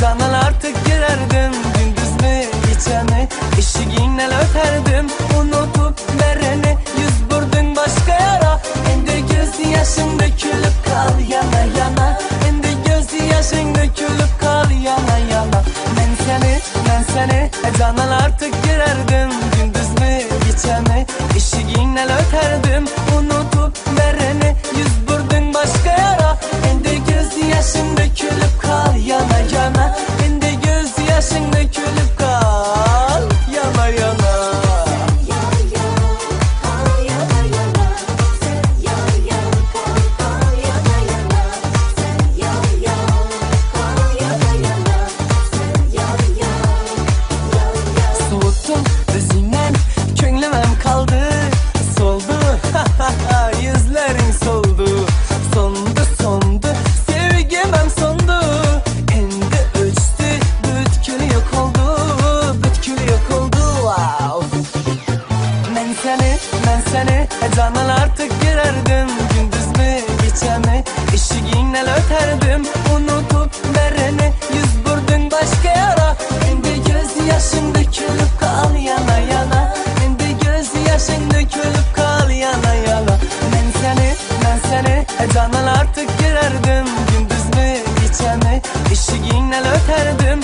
Canan artık girerdim Gündüz mü gece mi? Eşiğinle öterdim Unutup vereni Yüz vurdun başka yara. Şimdi göz yaşın dökülüp kal yana yana. Şimdi göz yaşın dökülüp kal yana yana. Ben seni ben seni Canan artık girerdim Gündüz mü gece mi? Eşiğinle öterdim Unutup vereni Soğuttum özünden Könlümem kaldı. Soldu. Yüzlerin soldu. Sondu sondu. Sevgimem sondu. Endi ölçtü. Bütkülü yok oldu. Bütkülü yok oldu. Wow. Ben seni, ben seni Canan artık girerdim. Gündüz mü, gece mi? Eşiğinle öterdim. Unutup vereni Canan artık girerdim. Gündüz mü, gece mi? Eşiğinle öterdim